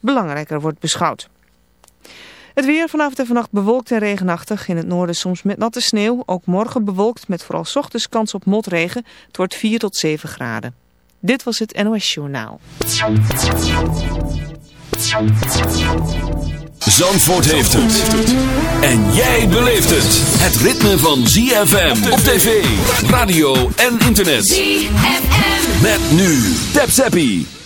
belangrijker wordt beschouwd. Het weer vanavond en vannacht bewolkt en regenachtig. In het noorden soms met natte sneeuw. Ook morgen bewolkt met vooral ochtends kans op motregen. Het wordt 4 tot 7 graden. Dit was het NOS Journaal. Zandvoort heeft het. En jij beleeft het. Het ritme van ZFM op tv, radio en internet. ZFM. Met nu. Tap Zappie.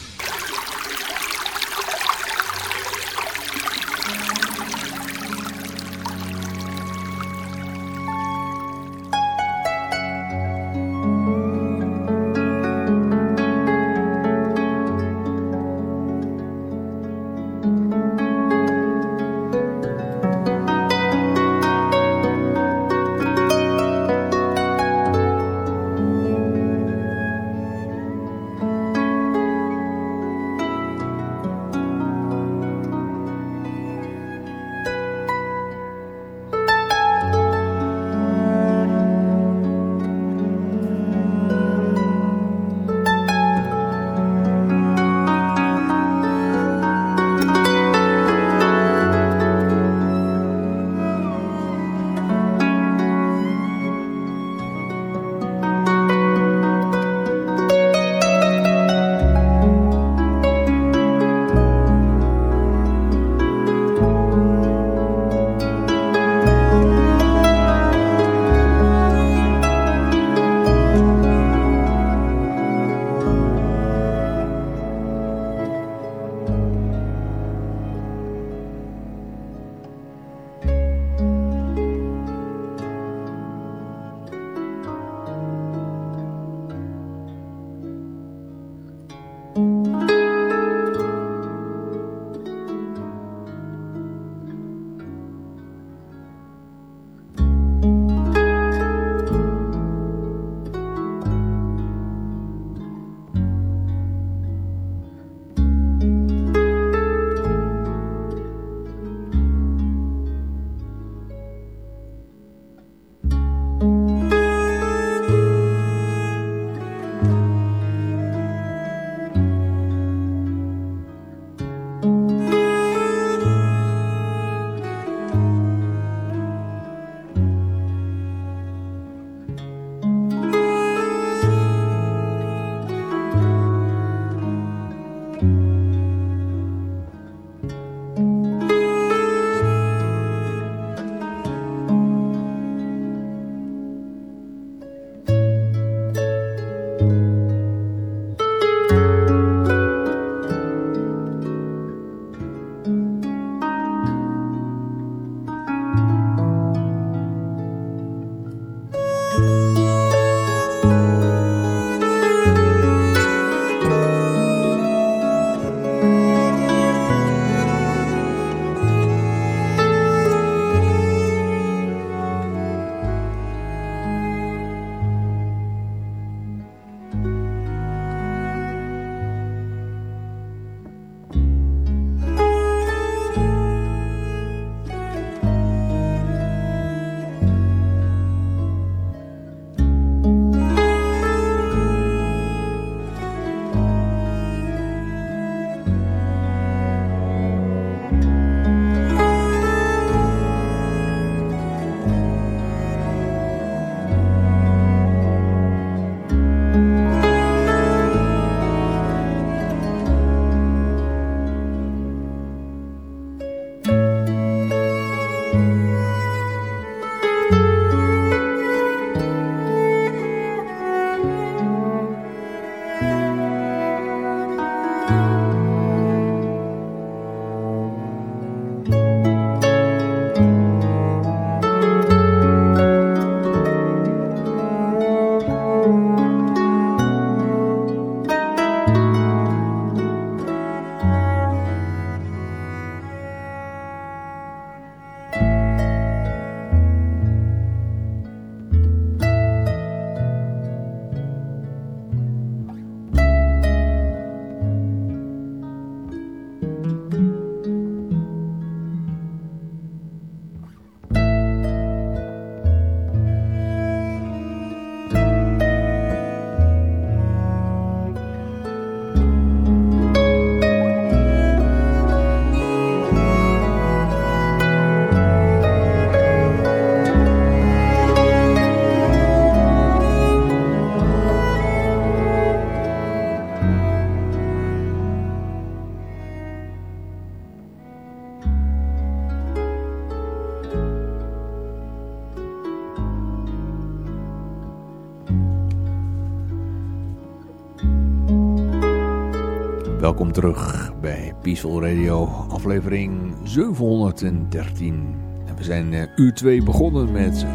Terug bij Peaceful Radio, aflevering 713. En we zijn uh, uur 2 begonnen met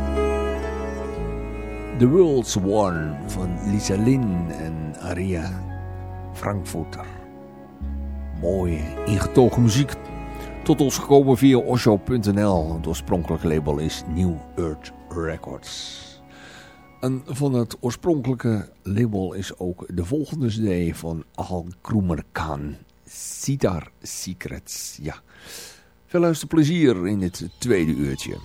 The World's One van Lisa Lynn en Aria Frankfurter. Mooie, ingetogen muziek. Tot ons gekomen via osho.nl. Het oorspronkelijke label is New Earth Records. En van het oorspronkelijke label is ook de volgende CD van Al Khan. Sitar Secrets. Ja. Veel luisterplezier in het tweede uurtje.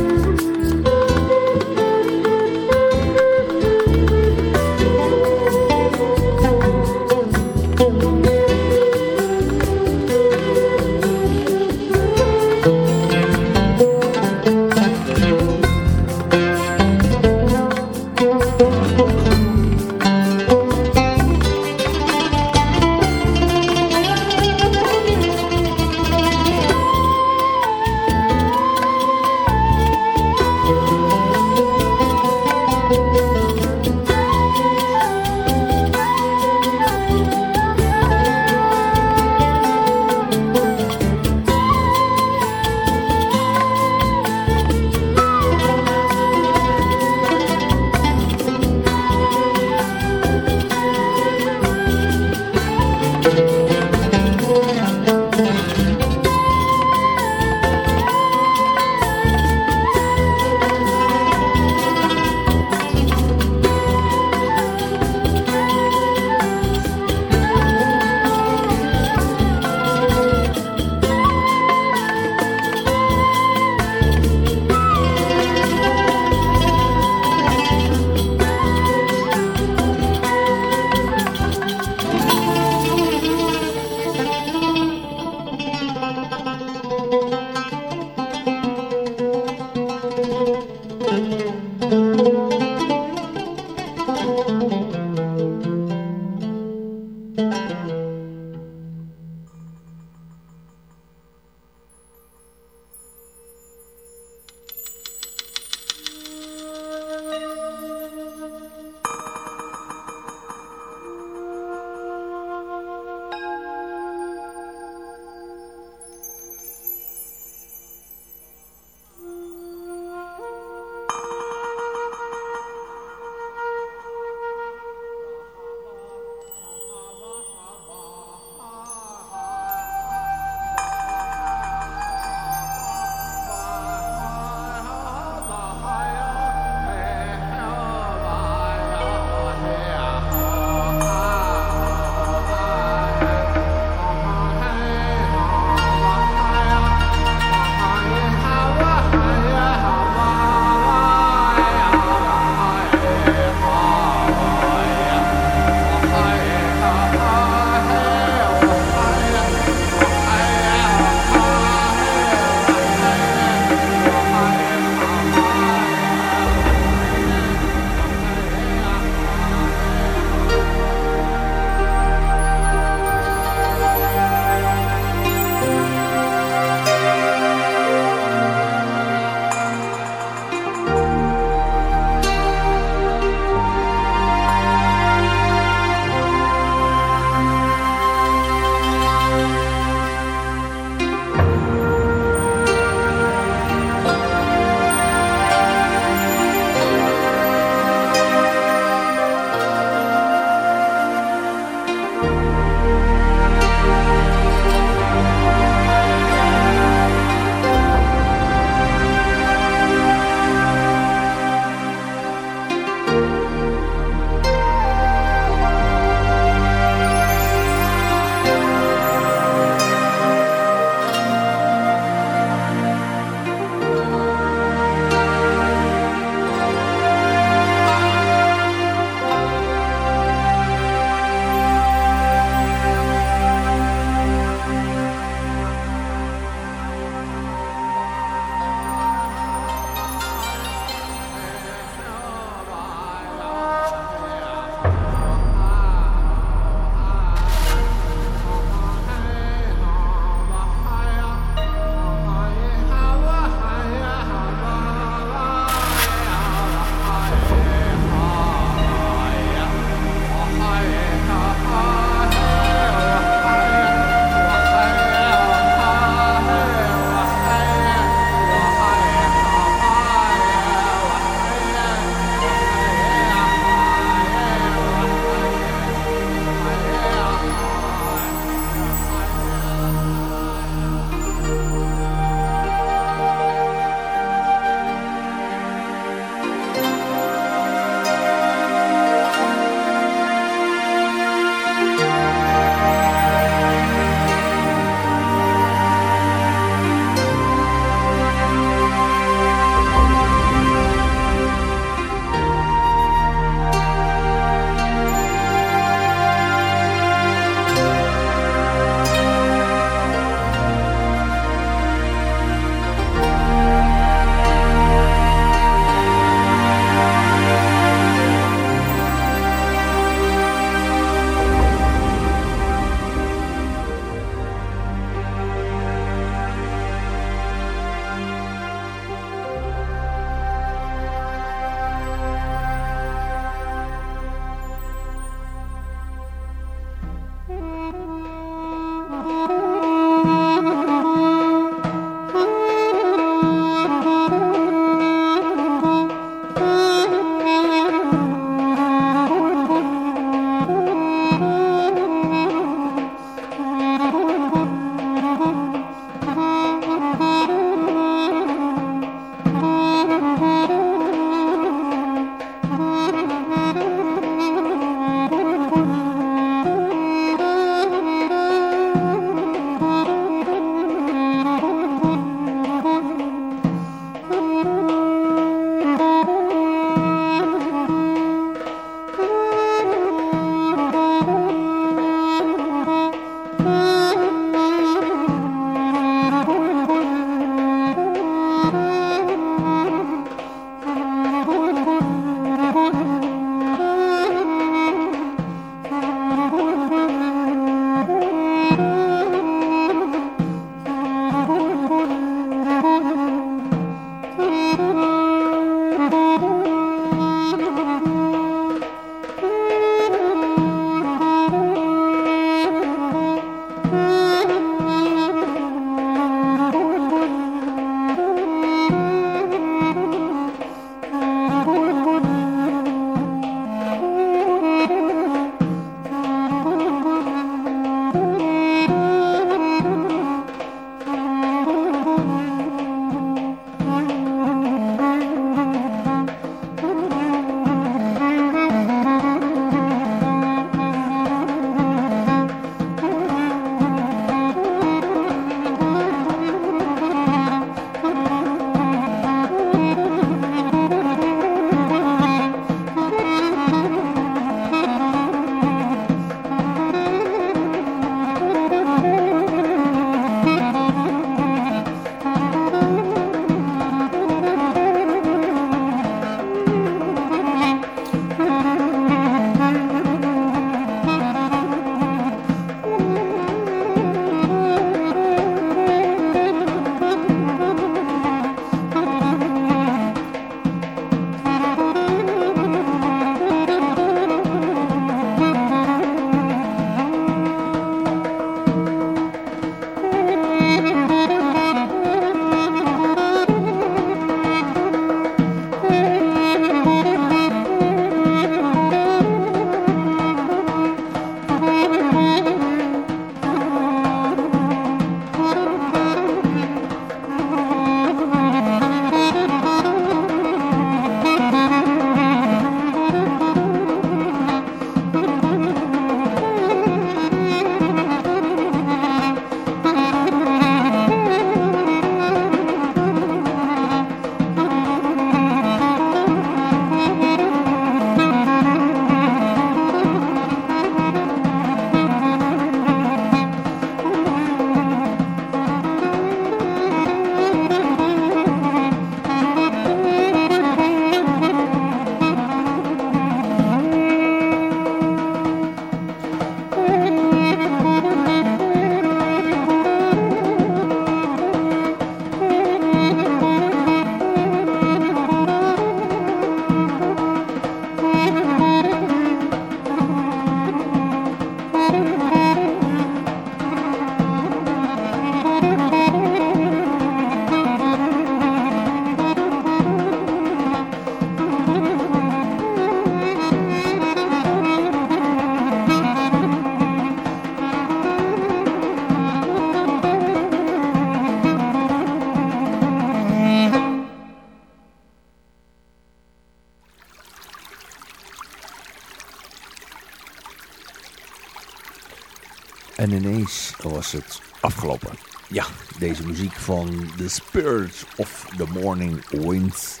Was het afgelopen. Ja, deze muziek van The Spirit of the Morning Wind.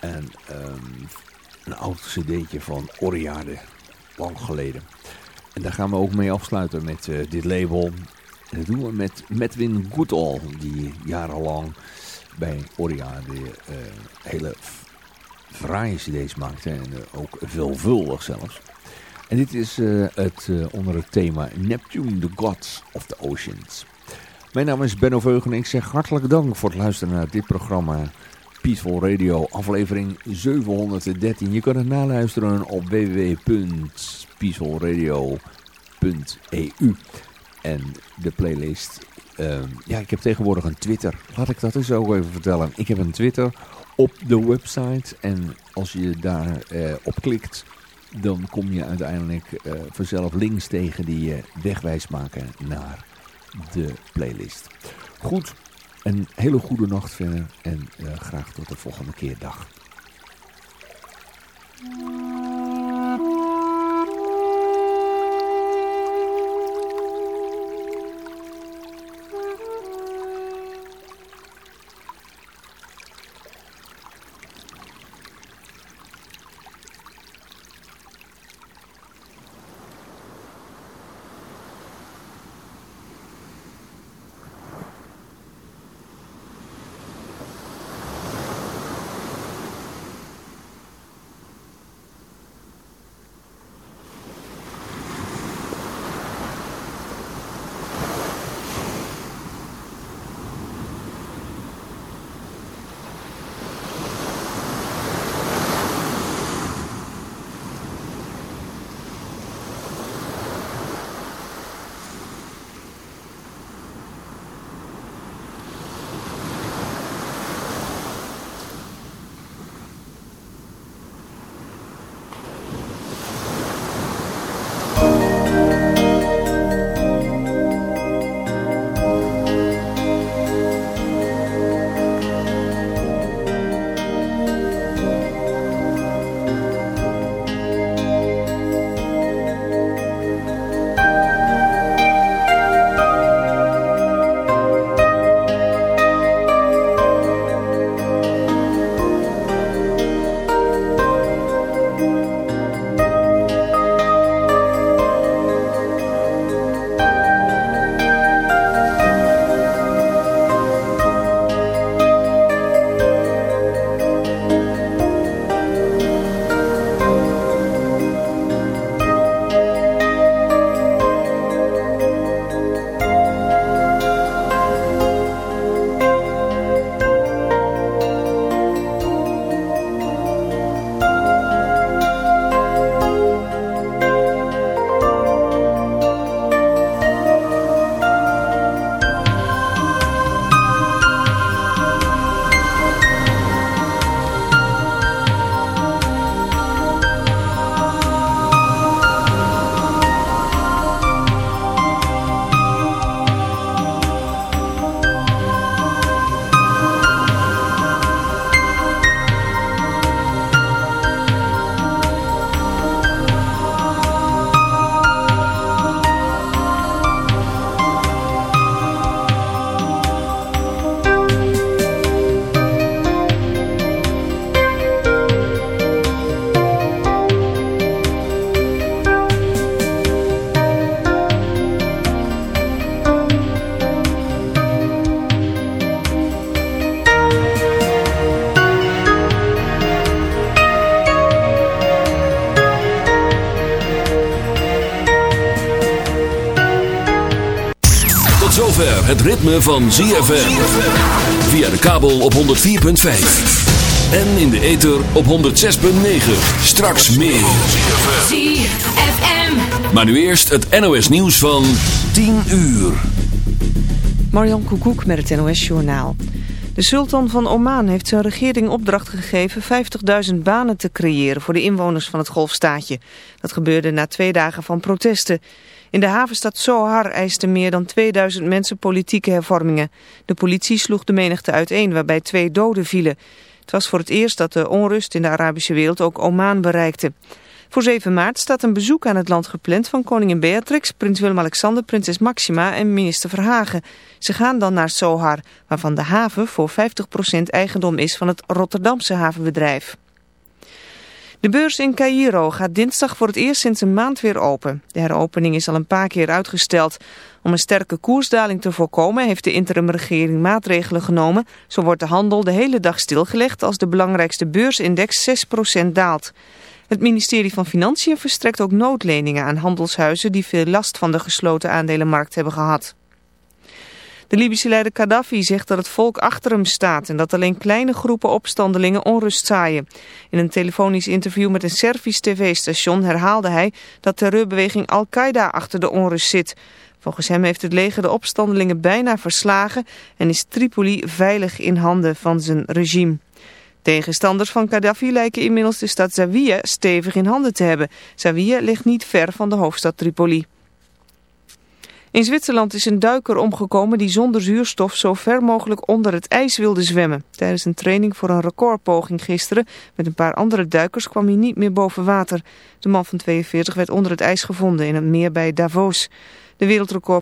En um, een oud cd'tje van Oriade, lang geleden. En daar gaan we ook mee afsluiten met uh, dit label. En dat doen we met Medwin Goodall, die jarenlang bij Oriade uh, hele fraaie cd's maakte. En uh, ook veelvuldig zelfs. En dit is uh, het uh, onder het thema Neptune, the Gods of the Oceans. Mijn naam is Benno Veugen en ik zeg hartelijk dank voor het luisteren naar dit programma Peaceful Radio, aflevering 713. Je kan het naluisteren op www.peacefulradio.eu en de playlist. Uh, ja, ik heb tegenwoordig een Twitter. Laat ik dat eens ook even vertellen. Ik heb een Twitter op de website en als je daar uh, op klikt dan kom je uiteindelijk uh, vanzelf links tegen die je uh, wegwijs maken naar de playlist. Goed, een hele goede nacht verder en uh, graag tot de volgende keer. Dag. Ritme van ZFM. Via de kabel op 104.5. En in de ether op 106.9. Straks meer. ZFM. Maar nu eerst het NOS nieuws van 10 uur. Marjan Koekoek met het NOS Journaal. De sultan van Oman heeft zijn regering opdracht gegeven 50.000 banen te creëren voor de inwoners van het golfstaatje. Dat gebeurde na twee dagen van protesten. In de havenstad Sohar eisten meer dan 2000 mensen politieke hervormingen. De politie sloeg de menigte uiteen waarbij twee doden vielen. Het was voor het eerst dat de onrust in de Arabische wereld ook Oman bereikte. Voor 7 maart staat een bezoek aan het land gepland van koningin Beatrix, prins Willem-Alexander, prinses Maxima en minister Verhagen. Ze gaan dan naar Sohar, waarvan de haven voor 50% eigendom is van het Rotterdamse havenbedrijf. De beurs in Cairo gaat dinsdag voor het eerst sinds een maand weer open. De heropening is al een paar keer uitgesteld. Om een sterke koersdaling te voorkomen heeft de interimregering maatregelen genomen. Zo wordt de handel de hele dag stilgelegd als de belangrijkste beursindex 6% daalt. Het ministerie van Financiën verstrekt ook noodleningen aan handelshuizen die veel last van de gesloten aandelenmarkt hebben gehad. De Libische leider Gaddafi zegt dat het volk achter hem staat en dat alleen kleine groepen opstandelingen onrust zaaien. In een telefonisch interview met een Servisch tv-station herhaalde hij dat terreurbeweging Al-Qaeda achter de onrust zit. Volgens hem heeft het leger de opstandelingen bijna verslagen en is Tripoli veilig in handen van zijn regime. Tegenstanders van Gaddafi lijken inmiddels de stad Zawiya stevig in handen te hebben. Zawiya ligt niet ver van de hoofdstad Tripoli. In Zwitserland is een duiker omgekomen die zonder zuurstof zo ver mogelijk onder het ijs wilde zwemmen. Tijdens een training voor een recordpoging gisteren met een paar andere duikers kwam hij niet meer boven water. De man van 42 werd onder het ijs gevonden in een meer bij Davos. De wereldrecord